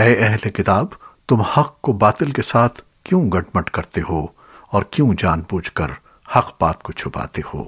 اے اہل کتاب، تم حق کو باطل کے ساتھ کیوں گٹ مٹ کرتے ہو اور کیوں جان بوجھ کر حق بات کو چھپاتے ہو؟